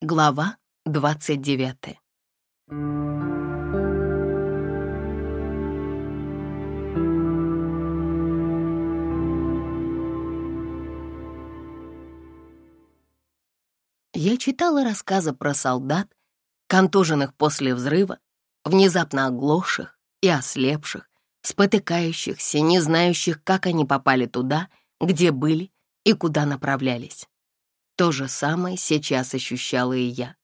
Глава 29 Я читала рассказы про солдат, контуженных после взрыва, внезапно оглохших и ослепших, спотыкающихся, не знающих, как они попали туда, где были и куда направлялись. То же самое сейчас ощущала и я.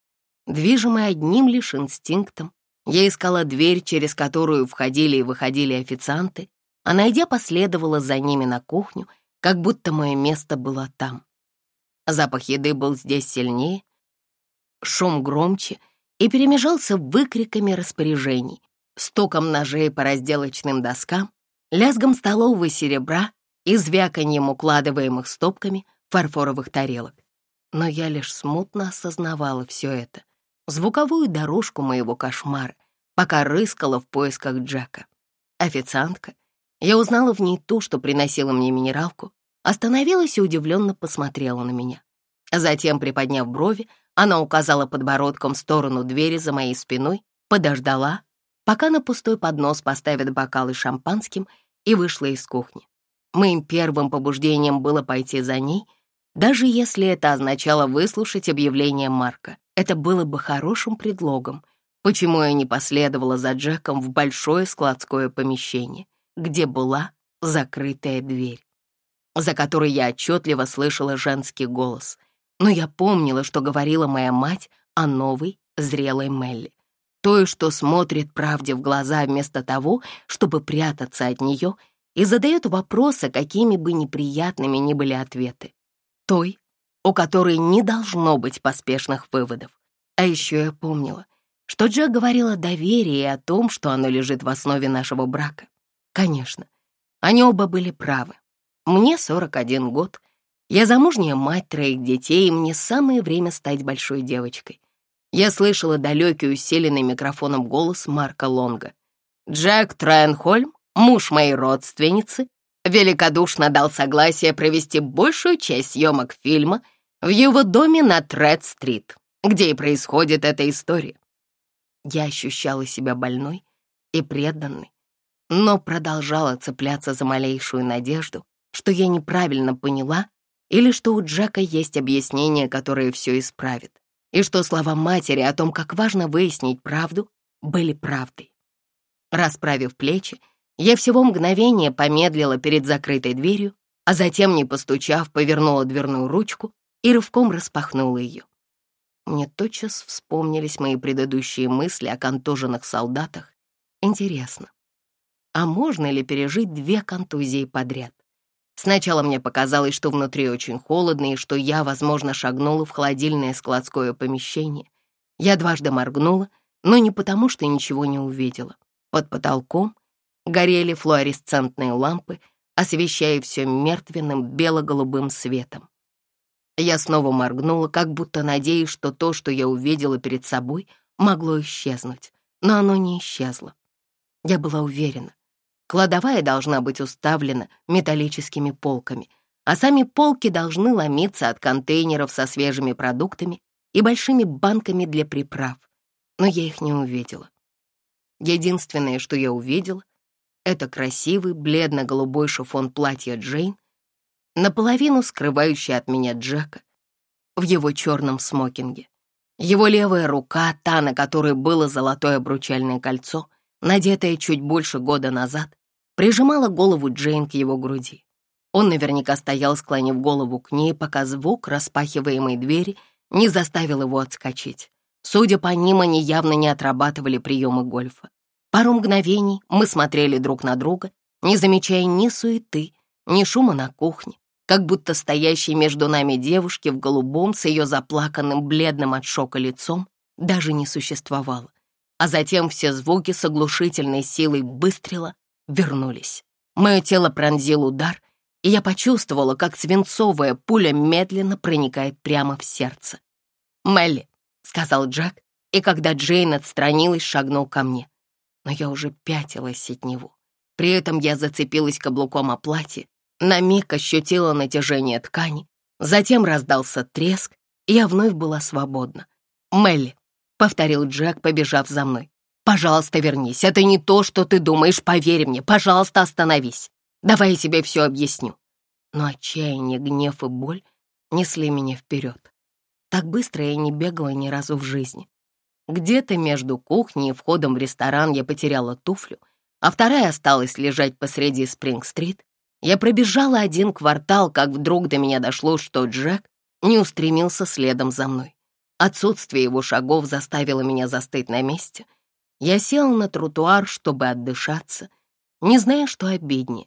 Движимая одним лишь инстинктом, я искала дверь, через которую входили и выходили официанты, а найдя, последовала за ними на кухню, как будто мое место было там. Запах еды был здесь сильнее, шум громче и перемежался выкриками распоряжений, стуком ножей по разделочным доскам, лязгом столового серебра и звяканьем укладываемых стопками фарфоровых тарелок. Но я лишь смутно осознавала все это, звуковую дорожку моего кошмара, пока рыскала в поисках Джека. Официантка, я узнала в ней ту, что приносила мне минералку, остановилась и удивленно посмотрела на меня. Затем, приподняв брови, она указала подбородком в сторону двери за моей спиной, подождала, пока на пустой поднос поставят бокалы шампанским, и вышла из кухни. Моим первым побуждением было пойти за ней, даже если это означало выслушать объявление Марка. Это было бы хорошим предлогом, почему я не последовала за Джеком в большое складское помещение, где была закрытая дверь, за которой я отчетливо слышала женский голос. Но я помнила, что говорила моя мать о новой, зрелой Мелли той, что смотрит правде в глаза вместо того, чтобы прятаться от нее и задает вопросы, какими бы неприятными ни были ответы. Той, у которой не должно быть поспешных выводов. А еще я помнила, что Джек говорил о доверии и о том, что оно лежит в основе нашего брака. Конечно, они оба были правы. Мне 41 год, я замужняя мать троих детей, и мне самое время стать большой девочкой. Я слышала далекий усиленный микрофоном голос Марка Лонга. «Джек Трайенхольм, муж моей родственницы, великодушно дал согласие провести большую часть съемок фильма в его доме на Тред-стрит, где и происходит эта история. Я ощущала себя больной и преданной, но продолжала цепляться за малейшую надежду, что я неправильно поняла или что у Джека есть объяснение, которое все исправит и что слова матери о том, как важно выяснить правду, были правдой. Расправив плечи, я всего мгновение помедлила перед закрытой дверью, а затем, не постучав, повернула дверную ручку и рывком распахнула ее. Мне тотчас вспомнились мои предыдущие мысли о контуженных солдатах. Интересно, а можно ли пережить две контузии подряд? Сначала мне показалось, что внутри очень холодно и что я, возможно, шагнула в холодильное складское помещение. Я дважды моргнула, но не потому, что ничего не увидела. Под потолком горели флуоресцентные лампы, освещая все мертвенным бело-голубым светом. Я снова моргнула, как будто надеясь, что то, что я увидела перед собой, могло исчезнуть, но оно не исчезло. Я была уверена, Кладовая должна быть уставлена металлическими полками, а сами полки должны ломиться от контейнеров со свежими продуктами и большими банками для приправ. Но я их не увидела. Единственное, что я увидела, это красивый бледно-голубой шифон платья Джейн, наполовину скрывающий от меня Джека в его черном смокинге. Его левая рука, та, на которой было золотое обручальное кольцо, надетая чуть больше года назад, прижимала голову Джейн к его груди. Он наверняка стоял, склонив голову к ней, пока звук распахиваемой двери не заставил его отскочить. Судя по ним, они явно не отрабатывали приемы гольфа. Пару мгновений мы смотрели друг на друга, не замечая ни суеты, ни шума на кухне, как будто стоящей между нами девушки в голубом с ее заплаканным, бледным от шока лицом даже не существовало а затем все звуки с оглушительной силой выстрела вернулись. Мое тело пронзил удар, и я почувствовала, как свинцовая пуля медленно проникает прямо в сердце. «Мелли», — сказал Джек, и когда Джейн отстранилась, шагнул ко мне. Но я уже пятилась от него. При этом я зацепилась каблуком о платье, на миг ощутила натяжение ткани, затем раздался треск, и я вновь была свободна. «Мелли», — повторил Джек, побежав за мной. «Пожалуйста, вернись. Это не то, что ты думаешь. Поверь мне. Пожалуйста, остановись. Давай я тебе все объясню». Но отчаяние, гнев и боль несли меня вперед. Так быстро я не бегала ни разу в жизни. Где-то между кухней и входом в ресторан я потеряла туфлю, а вторая осталась лежать посреди Спринг-стрит. Я пробежала один квартал, как вдруг до меня дошло, что Джек не устремился следом за мной. Отсутствие его шагов заставило меня застыть на месте. Я села на тротуар, чтобы отдышаться, не зная, что обиднее.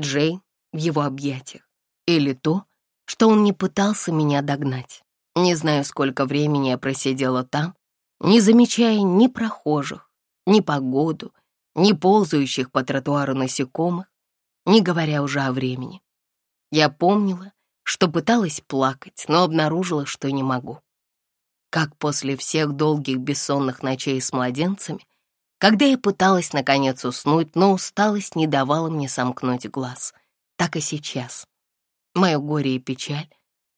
Джейн в его объятиях или то, что он не пытался меня догнать. Не знаю, сколько времени я просидела там, не замечая ни прохожих, ни погоду, ни ползающих по тротуару насекомых, не говоря уже о времени. Я помнила, что пыталась плакать, но обнаружила, что не могу. Как после всех долгих бессонных ночей с младенцами, когда я пыталась наконец уснуть, но усталость не давала мне сомкнуть глаз, так и сейчас. Мое горе и печаль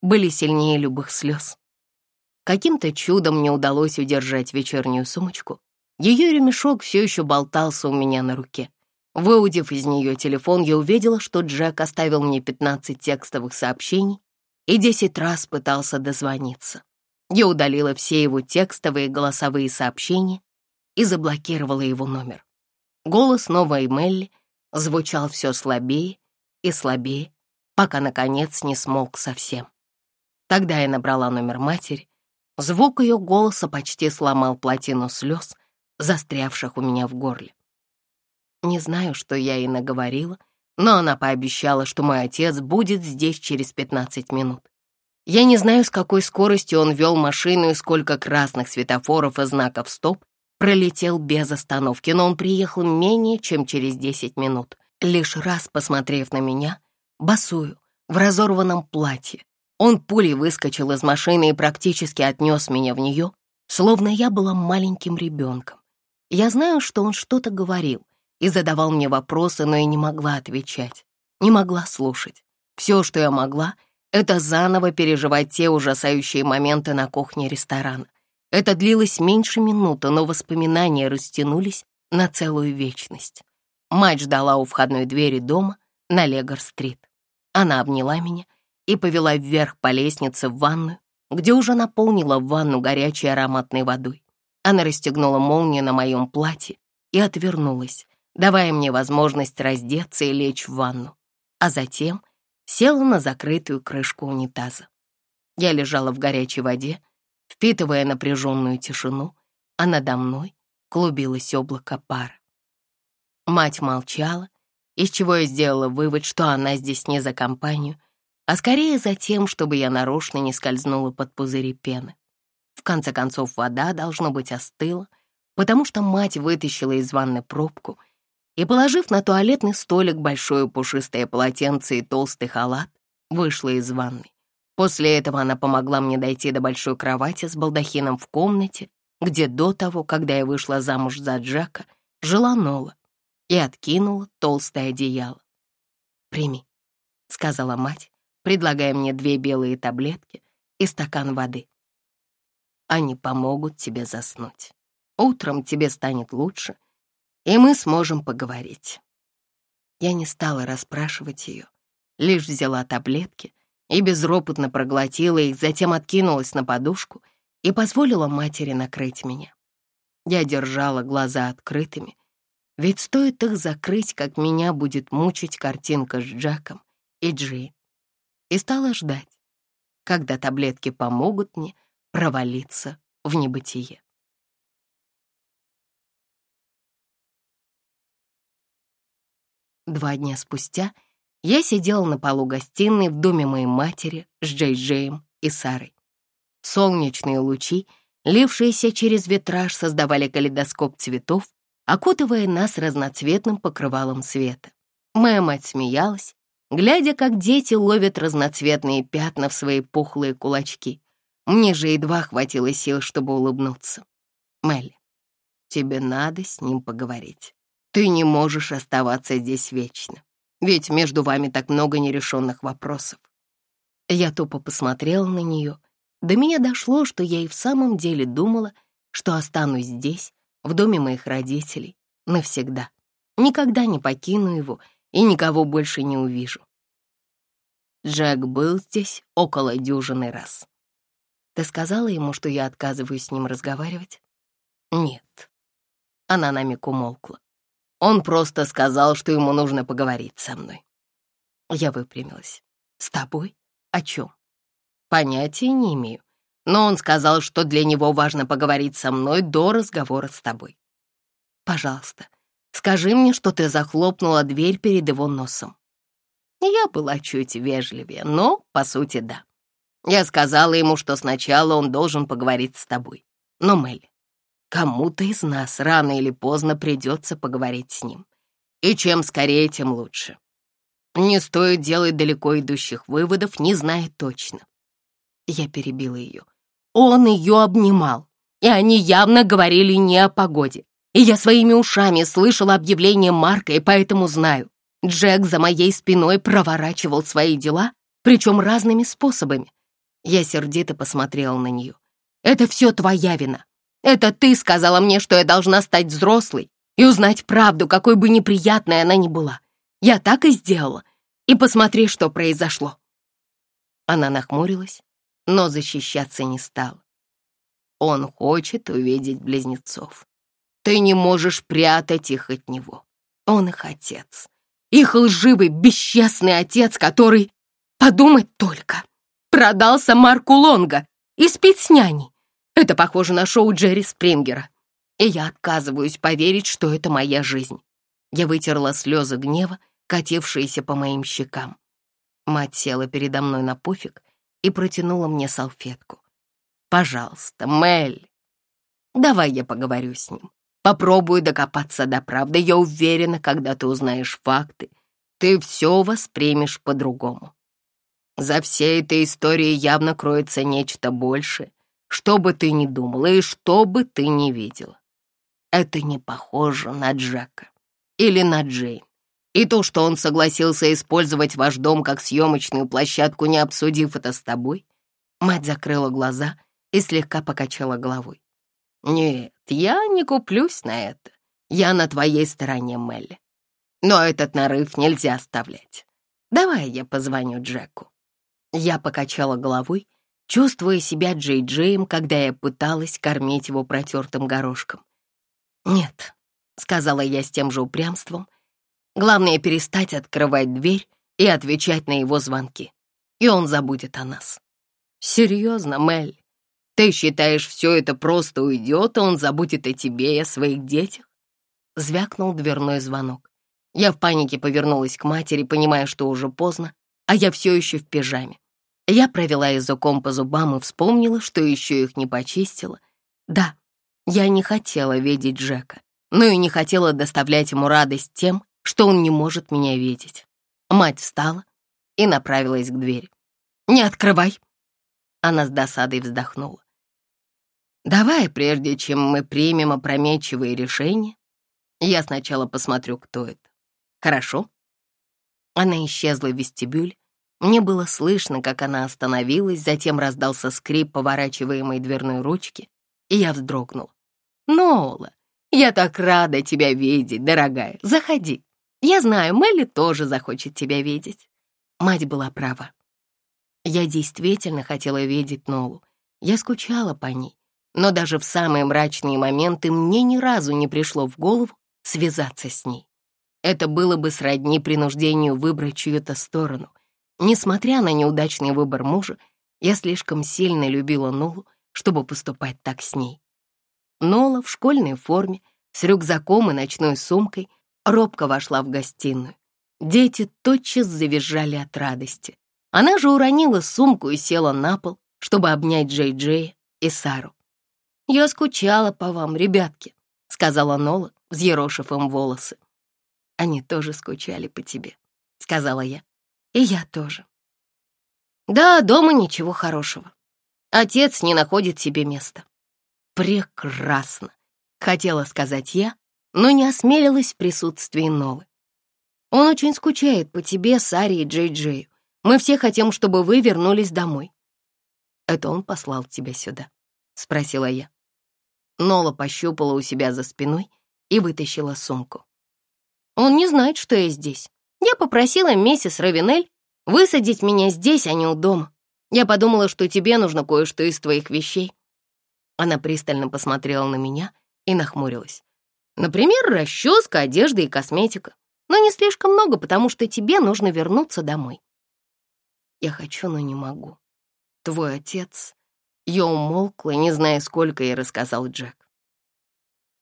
были сильнее любых слез. Каким-то чудом мне удалось удержать вечернюю сумочку. Ее ремешок все еще болтался у меня на руке. Выудив из нее телефон, я увидела, что Джек оставил мне 15 текстовых сообщений и 10 раз пытался дозвониться. Я удалила все его текстовые и голосовые сообщения и заблокировала его номер. Голос новой Мелли звучал все слабее и слабее, пока, наконец, не смолк совсем. Тогда я набрала номер матери. Звук ее голоса почти сломал плотину слез, застрявших у меня в горле. Не знаю, что я ей наговорила, но она пообещала, что мой отец будет здесь через 15 минут. Я не знаю, с какой скоростью он вел машину и сколько красных светофоров и знаков «Стоп» пролетел без остановки, но он приехал менее чем через 10 минут. Лишь раз посмотрев на меня, босую, в разорванном платье, он пулей выскочил из машины и практически отнес меня в нее, словно я была маленьким ребенком. Я знаю, что он что-то говорил, и задавал мне вопросы, но я не могла отвечать, не могла слушать. Все, что я могла, это заново переживать те ужасающие моменты на кухне ресторана. Это длилось меньше минуты, но воспоминания растянулись на целую вечность. Мать ждала у входной двери дома на Легор-стрит. Она обняла меня и повела вверх по лестнице в ванную, где уже наполнила ванну горячей ароматной водой. Она расстегнула молнию на моем платье и отвернулась, давая мне возможность раздеться и лечь в ванну, а затем села на закрытую крышку унитаза. Я лежала в горячей воде, впитывая напряженную тишину, а надо мной клубилось облако пара. Мать молчала, из чего я сделала вывод, что она здесь не за компанию, а скорее за тем, чтобы я нарочно не скользнула под пузыри пены. В конце концов, вода, должно быть, остыла, потому что мать вытащила из ванны пробку — и, положив на туалетный столик большое пушистое полотенце и толстый халат, вышла из ванной. После этого она помогла мне дойти до большой кровати с балдахином в комнате, где до того, когда я вышла замуж за Джека, жила Нола, и откинула толстое одеяло. «Прими», — сказала мать, предлагая мне две белые таблетки и стакан воды. «Они помогут тебе заснуть. Утром тебе станет лучше, и мы сможем поговорить. Я не стала расспрашивать ее, лишь взяла таблетки и безропотно проглотила их, затем откинулась на подушку и позволила матери накрыть меня. Я держала глаза открытыми, ведь стоит их закрыть, как меня будет мучить картинка с Джаком и Джейн. И стала ждать, когда таблетки помогут мне провалиться в небытие. Два дня спустя я сидела на полу гостиной в доме моей матери с Джей-Джеем и Сарой. Солнечные лучи, лившиеся через витраж, создавали калейдоскоп цветов, окутывая нас разноцветным покрывалом света. Моя мать смеялась, глядя, как дети ловят разноцветные пятна в свои пухлые кулачки. Мне же едва хватило сил, чтобы улыбнуться. Мелли, тебе надо с ним поговорить. Ты не можешь оставаться здесь вечно, ведь между вами так много нерешенных вопросов. Я тупо посмотрела на нее До меня дошло, что я и в самом деле думала, что останусь здесь, в доме моих родителей, навсегда. Никогда не покину его и никого больше не увижу. Джек был здесь около дюжины раз. Ты сказала ему, что я отказываюсь с ним разговаривать? Нет. Она на миг умолкла. Он просто сказал, что ему нужно поговорить со мной. Я выпрямилась. С тобой? О чем? Понятия не имею. Но он сказал, что для него важно поговорить со мной до разговора с тобой. Пожалуйста, скажи мне, что ты захлопнула дверь перед его носом. Я была чуть вежливее, но, по сути, да. Я сказала ему, что сначала он должен поговорить с тобой. Но, Мелли, кому-то из нас рано или поздно придется поговорить с ним. И чем скорее, тем лучше. Не стоит делать далеко идущих выводов, не зная точно. Я перебила ее. Он ее обнимал, и они явно говорили не о погоде. И я своими ушами слышала объявление Марка, и поэтому знаю. Джек за моей спиной проворачивал свои дела, причем разными способами. Я сердито посмотрела на нее. «Это все твоя вина. Это ты сказала мне, что я должна стать взрослой и узнать правду, какой бы неприятной она ни была. Я так и сделала. И посмотри, что произошло». Она нахмурилась, но защищаться не стала. Он хочет увидеть близнецов. Ты не можешь прятать их от него. Он их отец. Их лживый, бесчестный отец, который... Подумать только. Продался Марку Лонга и спит с няней. Это похоже на шоу Джерри Спрингера. И я отказываюсь поверить, что это моя жизнь. Я вытерла слезы гнева, катившиеся по моим щекам. Мать села передо мной на пуфик и протянула мне салфетку. «Пожалуйста, Мель, давай я поговорю с ним. Попробую докопаться до правды. Я уверена, когда ты узнаешь факты, ты все воспримешь по-другому. За всей этой историей явно кроется нечто большее, что бы ты ни думала и что бы ты ни видела. Это не похоже на Джека или на Джейн. И то, что он согласился использовать ваш дом как съемочную площадку, не обсудив это с тобой, мать закрыла глаза и слегка покачала головой. Нет, я не куплюсь на это. Я на твоей стороне, Мелли. Но этот нарыв нельзя оставлять. Давай я позвоню Джеку. Я покачала головой, чувствуя себя Джей-Джеем, когда я пыталась кормить его протертым горошком. «Нет», — сказала я с тем же упрямством, Главное перестать открывать дверь и отвечать на его звонки, и он забудет о нас. Серьезно, Мелли? Ты считаешь, все это просто уйдет, и он забудет о тебе и о своих детях? Звякнул дверной звонок. Я в панике повернулась к матери, понимая, что уже поздно, а я все еще в пижаме. Я провела языком по зубам и вспомнила, что еще их не почистила. Да, я не хотела видеть Джека, но и не хотела доставлять ему радость тем, что он не может меня видеть. Мать встала и направилась к двери. «Не открывай!» Она с досадой вздохнула. «Давай, прежде чем мы примем опрометчивые решения, я сначала посмотрю, кто это. Хорошо?» Она исчезла в вестибюль. Мне было слышно, как она остановилась, затем раздался скрип поворачиваемой дверной ручки, и я вздрогнул. «Нола, я так рада тебя видеть, дорогая. Заходи». Я знаю, Мелли тоже захочет тебя видеть. Мать была права. Я действительно хотела видеть Нолу. Я скучала по ней. Но даже в самые мрачные моменты мне ни разу не пришло в голову связаться с ней. Это было бы сродни принуждению выбрать чью-то сторону. Несмотря на неудачный выбор мужа, я слишком сильно любила Нолу, чтобы поступать так с ней. Нола в школьной форме, с рюкзаком и ночной сумкой — робко вошла в гостиную. Дети тотчас завизжали от радости. Она же уронила сумку и села на пол, чтобы обнять Джей-Джея и Сару. «Я скучала по вам, ребятки», — сказала Нола, взъерошив им волосы. «Они тоже скучали по тебе», — сказала я. «И я тоже». «Да, дома ничего хорошего. Отец не находит себе места». «Прекрасно», — хотела сказать я, но не осмелилась в присутствии Нолы. Он очень скучает по тебе, Саре и Джей-Джею. Мы все хотим, чтобы вы вернулись домой. «Это он послал тебя сюда?» — спросила я. Нола пощупала у себя за спиной и вытащила сумку. «Он не знает, что я здесь. Я попросила миссис Равинель высадить меня здесь, а не у дома. Я подумала, что тебе нужно кое-что из твоих вещей». Она пристально посмотрела на меня и нахмурилась. «Например, расческа, одежда и косметика. Но не слишком много, потому что тебе нужно вернуться домой». «Я хочу, но не могу. Твой отец...» Я умолкла, не зная, сколько ей рассказал Джек.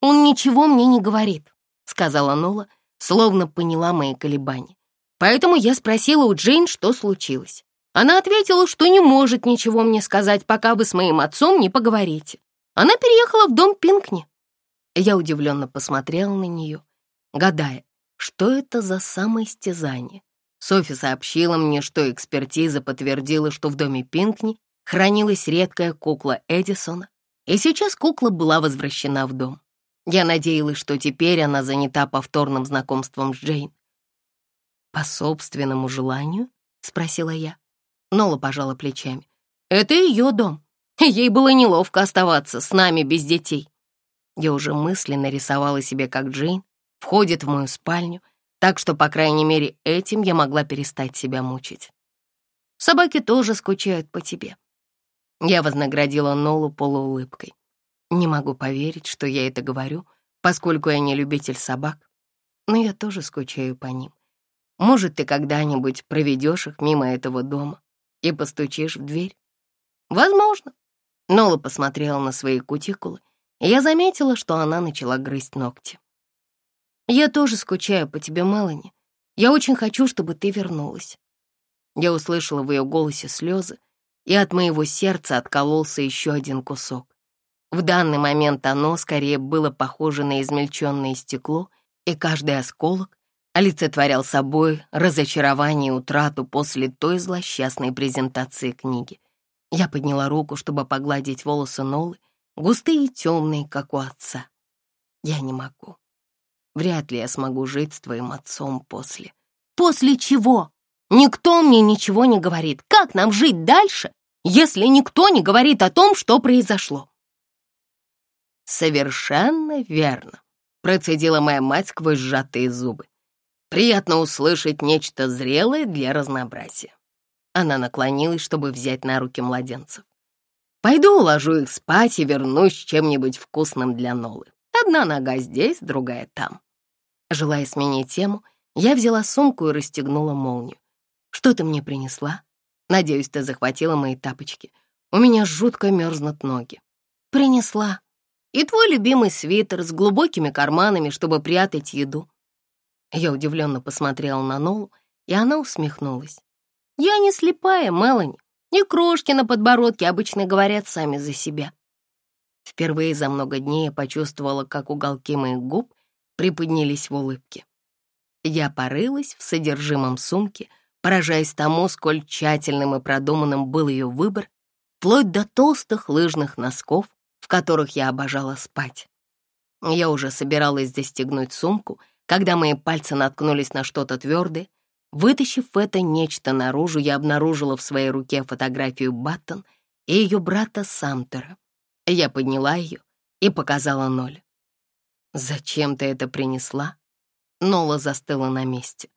«Он ничего мне не говорит», — сказала Нола, словно поняла мои колебания. Поэтому я спросила у Джейн, что случилось. Она ответила, что не может ничего мне сказать, пока вы с моим отцом не поговорите. Она переехала в дом Пинкни. Я удивленно посмотрела на нее, гадая, что это за самоистязание. Софи сообщила мне, что экспертиза подтвердила, что в доме Пинкни хранилась редкая кукла Эдисона, и сейчас кукла была возвращена в дом. Я надеялась, что теперь она занята повторным знакомством с Джейн. «По собственному желанию?» — спросила я. Нола пожала плечами. «Это ее дом. Ей было неловко оставаться с нами без детей». Я уже мысленно рисовала себе, как Джейн входит в мою спальню, так что, по крайней мере, этим я могла перестать себя мучить. Собаки тоже скучают по тебе. Я вознаградила Нолу полуулыбкой. Не могу поверить, что я это говорю, поскольку я не любитель собак, но я тоже скучаю по ним. Может, ты когда-нибудь проведешь их мимо этого дома и постучишь в дверь? Возможно. Нола посмотрела на свои кутикулы, и я заметила, что она начала грызть ногти. Я тоже скучаю по тебе, Мелани. Я очень хочу, чтобы ты вернулась. Я услышала в ее голосе слезы, и от моего сердца откололся еще один кусок. В данный момент оно скорее было похоже на измельченное стекло, и каждый осколок олицетворял собой разочарование и утрату после той злосчастной презентации книги. Я подняла руку, чтобы погладить волосы Нолы, густые и темные, как у отца. Я не могу. Вряд ли я смогу жить с твоим отцом после. После чего? Никто мне ничего не говорит. Как нам жить дальше, если никто не говорит о том, что произошло? «Совершенно верно», — процедила моя мать сквозь сжатые зубы. «Приятно услышать нечто зрелое для разнообразия». Она наклонилась, чтобы взять на руки младенцев. «Пойду уложу их спать и вернусь чем-нибудь вкусным для Нолы. Одна нога здесь, другая там». Желая сменить тему, я взяла сумку и расстегнула молнию. «Что ты мне принесла? Надеюсь, ты захватила мои тапочки. У меня жутко мерзнут ноги». «Принесла», и твой любимый свитер с глубокими карманами, чтобы прятать еду». Я удивленно посмотрела на Нолу, и она усмехнулась. «Я не слепая, Мелани, и крошки на подбородке обычно говорят сами за себя». Впервые за много дней я почувствовала, как уголки моих губ приподнялись в улыбке. Я порылась в содержимом сумки, поражаясь тому, сколь тщательным и продуманным был ее выбор, вплоть до толстых лыжных носков, в которых я обожала спать. Я уже собиралась застегнуть сумку, когда мои пальцы наткнулись на что-то твердое. Вытащив это нечто наружу, я обнаружила в своей руке фотографию Баттон и ее брата Самтера. Я подняла ее и показала Ноль. «Зачем ты это принесла?» Нола застыла на месте.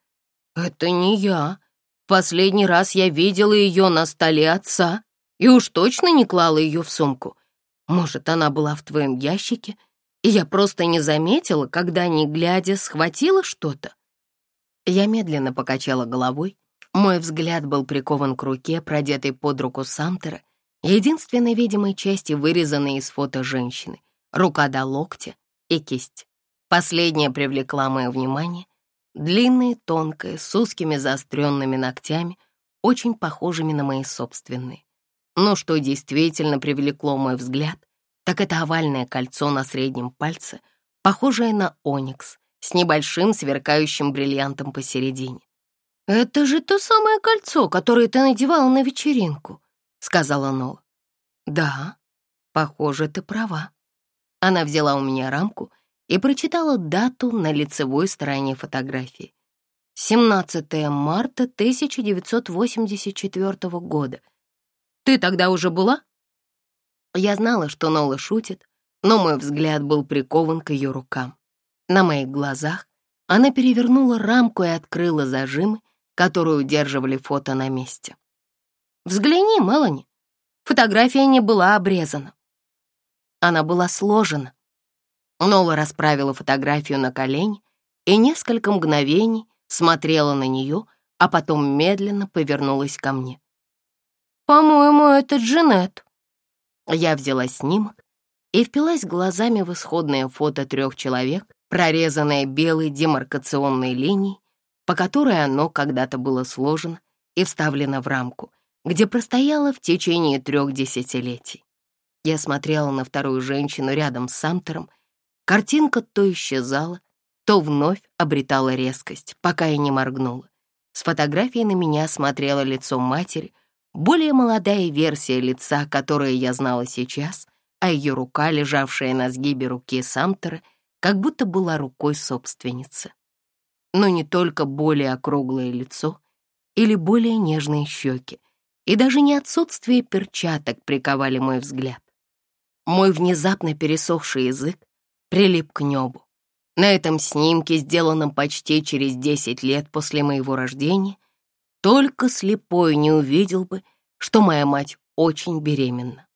«Это не я. Последний раз я видела ее на столе отца и уж точно не клала ее в сумку. Может, она была в твоем ящике, и я просто не заметила, когда, не глядя, схватила что-то?» Я медленно покачала головой. Мой взгляд был прикован к руке, продетой под руку Самтера, единственной видимой части, вырезанной из фото женщины, рука до локтя и кисть. Последняя привлекла мое внимание. Длинная, тонкая, с узкими заостренными ногтями, очень похожими на мои собственные. Но что действительно привлекло мой взгляд, так это овальное кольцо на среднем пальце, похожее на оникс, с небольшим сверкающим бриллиантом посередине. «Это же то самое кольцо, которое ты надевала на вечеринку», — сказала Нола. «Да, похоже, ты права». Она взяла у меня рамку и прочитала дату на лицевой стороне фотографии. 17 марта 1984 года — Ты тогда уже была?» Я знала, что Нола шутит, но мой взгляд был прикован к ее рукам. На моих глазах она перевернула рамку и открыла зажимы, которые удерживали фото на месте. «Взгляни, Мелани, фотография не была обрезана. Она была сложена». Нола расправила фотографию на колени и несколько мгновений смотрела на нее, а потом медленно повернулась ко мне. «По-моему, это Джанет». Я взяла снимок и впилась глазами в исходное фото трех человек, прорезанное белой демаркационной линией, по которой оно когда-то было сложено и вставлено в рамку, где простояло в течение трех десятилетий. Я смотрела на вторую женщину рядом с Самтером. Картинка то исчезала, то вновь обретала резкость, пока я не моргнула. С фотографией на меня смотрело лицо матери, более молодая версия лица, которое я знала сейчас, а ее рука, лежавшая на сгибе руки Самтера, как будто была рукой собственницы. Но не только более округлое лицо или более нежные щеки, и даже не отсутствие перчаток приковали мой взгляд. Мой внезапно пересохший язык прилип к небу. На этом снимке, сделанном почти через 10 лет после моего рождения, только слепой не увидел бы, что моя мать очень беременна.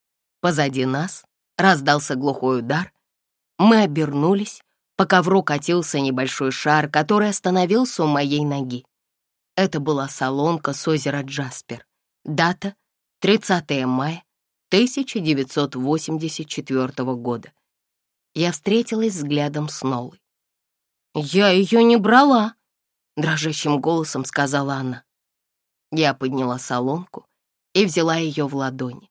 Позади нас раздался глухой удар. Мы обернулись, по ковру катился небольшой шар, который остановился у моей ноги. Это была солонка с озера Джаспер. Дата — 30 мая 1984 года. Я встретилась взглядом с Нолой. «Я ее не брала», — дрожащим голосом сказала она. Я подняла солонку и взяла ее в ладони.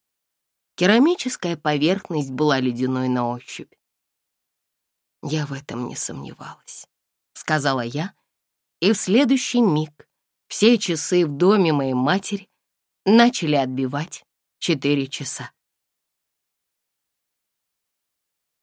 Керамическая поверхность была ледяной на ощупь. «Я в этом не сомневалась», — сказала я, и в следующий миг все часы в доме моей матери начали отбивать четыре часа.